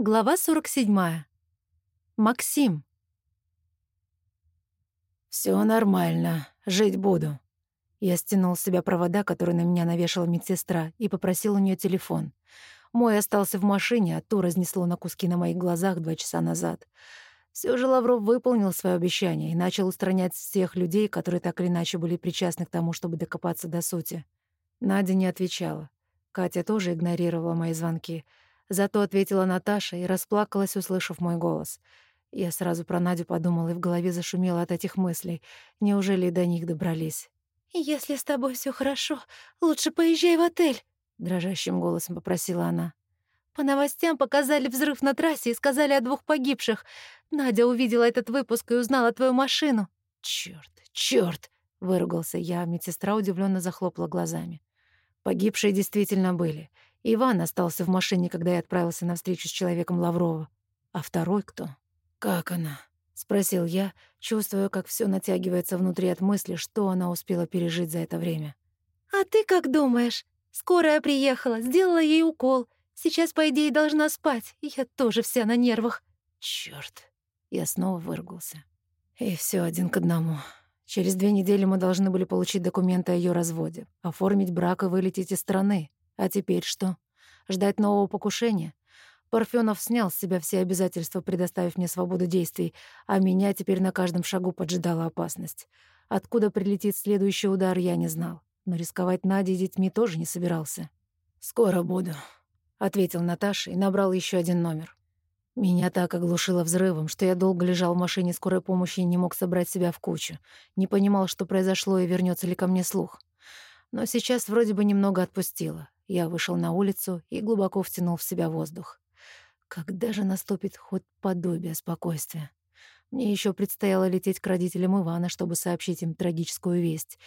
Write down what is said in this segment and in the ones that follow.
Глава 47. Максим. Все нормально, жить буду». Я стянул с себя провода, которые на меня навешала медсестра, и попросил у нее телефон. Мой остался в машине, а ту разнесло на куски на моих глазах два часа назад. Все же Лавров выполнил свое обещание и начал устранять всех людей, которые так или иначе были причастны к тому, чтобы докопаться до сути. Надя не отвечала. Катя тоже игнорировала мои звонки — Зато ответила Наташа и расплакалась, услышав мой голос. Я сразу про Надю подумала и в голове зашумела от этих мыслей. Неужели и до них добрались? «Если с тобой все хорошо, лучше поезжай в отель», — дрожащим голосом попросила она. «По новостям показали взрыв на трассе и сказали о двух погибших. Надя увидела этот выпуск и узнала твою машину». «Чёрт, чёрт!» — выругался я, а медсестра удивленно захлопала глазами. Погибшие действительно были. Иван остался в машине, когда я отправился на встречу с человеком Лаврова. А второй кто? «Как она?» — спросил я, чувствуя, как все натягивается внутри от мысли, что она успела пережить за это время. «А ты как думаешь? Скорая приехала, сделала ей укол. Сейчас, по идее, должна спать. Я тоже вся на нервах». Черт! Я снова выругался. И все один к одному. Через две недели мы должны были получить документы о ее разводе, оформить брак и вылететь из страны. А теперь что? Ждать нового покушения? Парфёнов снял с себя все обязательства, предоставив мне свободу действий, а меня теперь на каждом шагу поджидала опасность. Откуда прилетит следующий удар, я не знал. Но рисковать Надей и детьми тоже не собирался. «Скоро буду», — ответил Наташа и набрал еще один номер. Меня так оглушило взрывом, что я долго лежал в машине скорой помощи и не мог собрать себя в кучу. Не понимал, что произошло и вернется ли ко мне слух. Но сейчас вроде бы немного отпустило. Я вышел на улицу и глубоко втянул в себя воздух. Когда же наступит хоть подобие спокойствия? Мне еще предстояло лететь к родителям Ивана, чтобы сообщить им трагическую весть.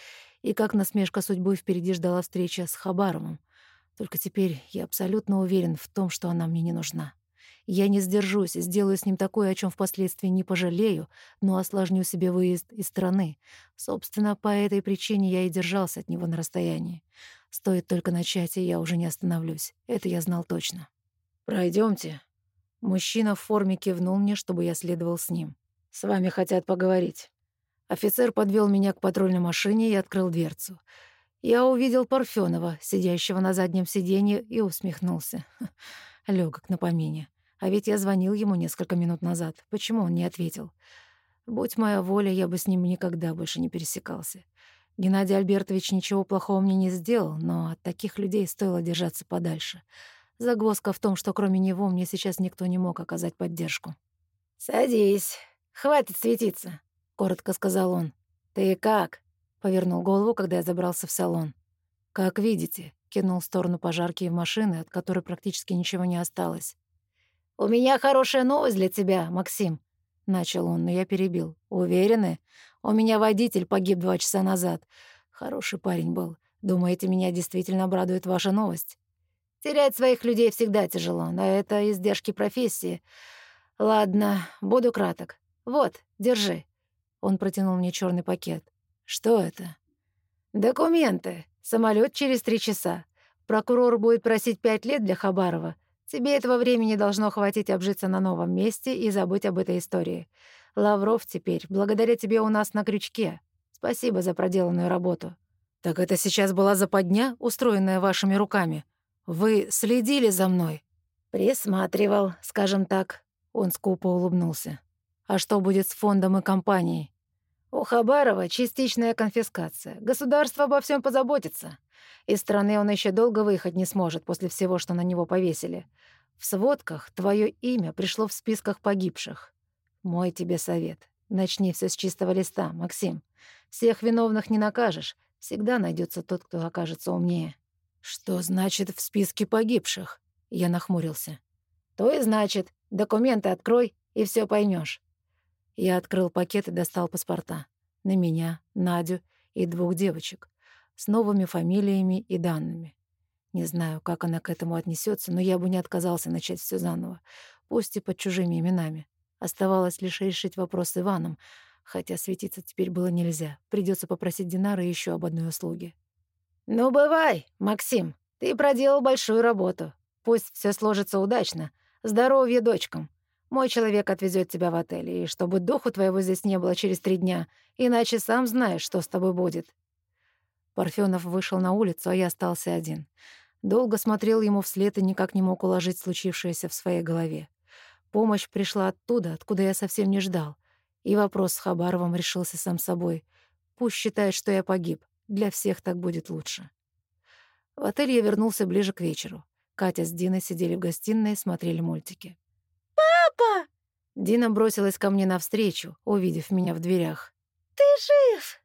И как насмешка судьбы впереди ждала встреча с Хабаровым. Только теперь я абсолютно уверен в том, что она мне не нужна. Я не сдержусь и сделаю с ним такое, о чем впоследствии не пожалею, но осложню себе выезд из страны. Собственно, по этой причине я и держался от него на расстоянии. Стоит только начать, и я уже не остановлюсь. Это я знал точно. Пройдемте. Мужчина в форме кивнул мне, чтобы я следовал с ним. «С вами хотят поговорить». Офицер подвел меня к патрульной машине и открыл дверцу. Я увидел Парфёнова, сидящего на заднем сиденье, и усмехнулся. Лёгок на помине. А ведь я звонил ему несколько минут назад. Почему он не ответил? Будь моя воля, я бы с ним никогда больше не пересекался. Геннадий Альбертович ничего плохого мне не сделал, но от таких людей стоило держаться подальше. Загвоздка в том, что кроме него мне сейчас никто не мог оказать поддержку. «Садись. Хватит светиться», — коротко сказал он. «Ты как?» — повернул голову, когда я забрался в салон. «Как видите», — кинул в сторону пожарки в машины, от которой практически ничего не осталось. «У меня хорошая новость для тебя, Максим», — начал он, но я перебил. «Уверены? У меня водитель погиб два часа назад. Хороший парень был. Думаете, меня действительно обрадует ваша новость? Терять своих людей всегда тяжело, но это издержки профессии. Ладно, буду краток. Вот, держи». Он протянул мне черный пакет. «Что это?» «Документы. Самолет через три часа. Прокурор будет просить пять лет для Хабарова. Тебе этого времени должно хватить обжиться на новом месте и забыть об этой истории. Лавров теперь, благодаря тебе у нас на крючке. Спасибо за проделанную работу». «Так это сейчас была западня, устроенная вашими руками? Вы следили за мной?» «Присматривал, скажем так». Он скупо улыбнулся. «А что будет с фондом и компанией?» «У Хабарова частичная конфискация. Государство обо всем позаботится. Из страны он еще долго выехать не сможет после всего, что на него повесили. В сводках твое имя пришло в списках погибших. Мой тебе совет. Начни все с чистого листа, Максим. Всех виновных не накажешь. Всегда найдется тот, кто окажется умнее. Что значит в списке погибших? Я нахмурился. То и значит. Документы открой, и все поймешь. Я открыл пакет и достал паспорта. На меня, Надю и двух девочек. С новыми фамилиями и данными. Не знаю, как она к этому отнесется, но я бы не отказался начать все заново, пусть и под чужими именами. Оставалось лишь решить вопрос с Иваном, хотя светиться теперь было нельзя. Придется попросить Динара еще об одной услуге. «Ну, бывай, Максим, ты проделал большую работу. Пусть все сложится удачно, Здоровье дочкам. Мой человек отвезет тебя в отель, и чтобы духу твоего здесь не было через три дня, иначе сам знаешь, что с тобой будет». Парфёнов вышел на улицу, а я остался один. Долго смотрел ему вслед и никак не мог уложить случившееся в своей голове. Помощь пришла оттуда, откуда я совсем не ждал. И вопрос с Хабаровым решился сам собой. Пусть считает, что я погиб. Для всех так будет лучше. В отель я вернулся ближе к вечеру. Катя с Диной сидели в гостиной и смотрели мультики. «Папа!» Дина бросилась ко мне навстречу, увидев меня в дверях. «Ты жив!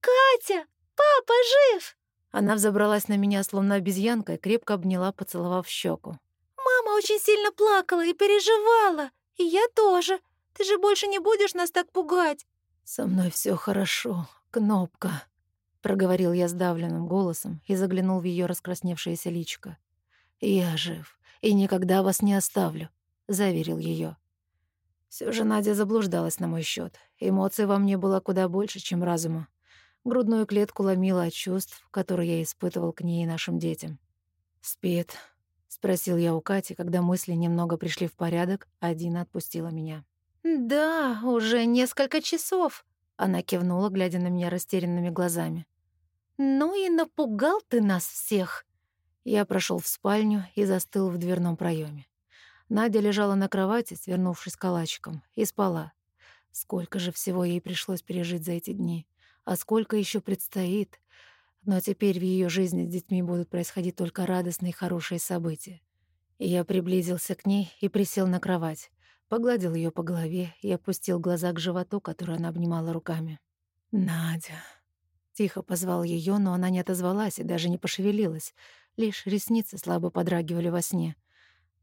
Катя! Папа жив!» Она взобралась на меня, словно обезьянка, и крепко обняла, поцеловав щеку. «Мама очень сильно плакала и переживала. И я тоже. Ты же больше не будешь нас так пугать?» «Со мной все хорошо, Кнопка», — проговорил я сдавленным голосом и заглянул в ее раскрасневшееся личико. «Я жив и никогда вас не оставлю», — заверил ее. Все же Надя заблуждалась на мой счет. Эмоций во мне было куда больше, чем разума. Грудную клетку ломило от чувств, которые я испытывал к ней и нашим детям. «Спит?» — спросил я у Кати, когда мысли немного пришли в порядок, а Дина отпустила меня. «Да, уже несколько часов», — она кивнула, глядя на меня растерянными глазами. «Ну и напугал ты нас всех». Я прошел в спальню и застыл в дверном проеме. Надя лежала на кровати, свернувшись калачиком, и спала. Сколько же всего ей пришлось пережить за эти дни, а сколько еще предстоит. Но теперь в ее жизни с детьми будут происходить только радостные и хорошие события. Я приблизился к ней и присел на кровать. Погладил ее по голове и опустил глаза к животу, который она обнимала руками. «Надя». Тихо позвал ее, но она не отозвалась и даже не пошевелилась. Лишь ресницы слабо подрагивали во сне.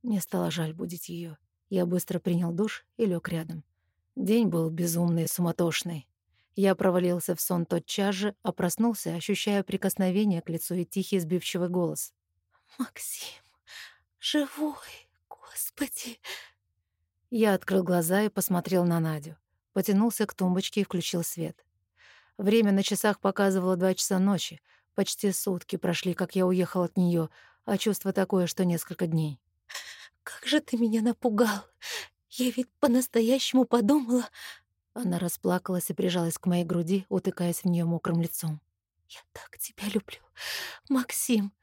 Мне стало жаль будить ее. Я быстро принял душ и лег рядом. День был безумный и суматошный. Я провалился в сон тотчас же, а проснулся, ощущая прикосновение к лицу и тихий сбивчивый голос. «Максим, живой, Господи!» Я открыл глаза и посмотрел на Надю. Потянулся к тумбочке и включил свет. Время на часах показывало два часа ночи. Почти сутки прошли, как я уехал от нее, а чувство такое, что несколько дней. «Как же ты меня напугал! Я ведь по-настоящему подумала...» Она расплакалась и прижалась к моей груди, утыкаясь в нее мокрым лицом. «Я так тебя люблю, Максим!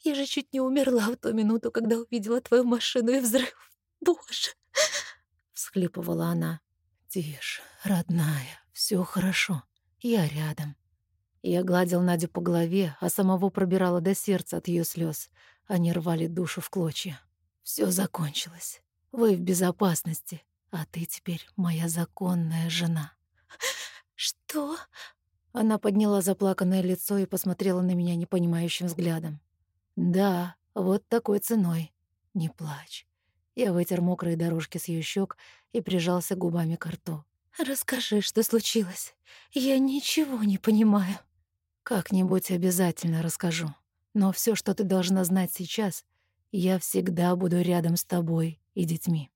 Я же чуть не умерла в ту минуту, когда увидела твою машину и взрыв. Боже!» всхлипывала она. «Тише, родная, все хорошо, я рядом». Я гладил Надю по голове, а самого пробирала до сердца от ее слез. Они рвали душу в клочья. Все закончилось. Вы в безопасности, а ты теперь моя законная жена». «Что?» Она подняла заплаканное лицо и посмотрела на меня непонимающим взглядом. «Да, вот такой ценой. Не плачь. Я вытер мокрые дорожки с ее щек и прижался губами к рту. «Расскажи, что случилось. Я ничего не понимаю». «Как-нибудь обязательно расскажу. Но все, что ты должна знать сейчас, я всегда буду рядом с тобой и детьми».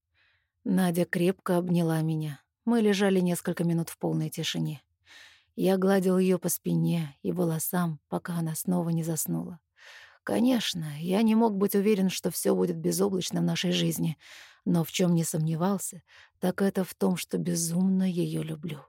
Надя крепко обняла меня. Мы лежали несколько минут в полной тишине. Я гладил ее по спине и волосам, пока она снова не заснула. Конечно, я не мог быть уверен, что все будет безоблачно в нашей жизни, но в чем не сомневался, так это в том, что безумно ее люблю.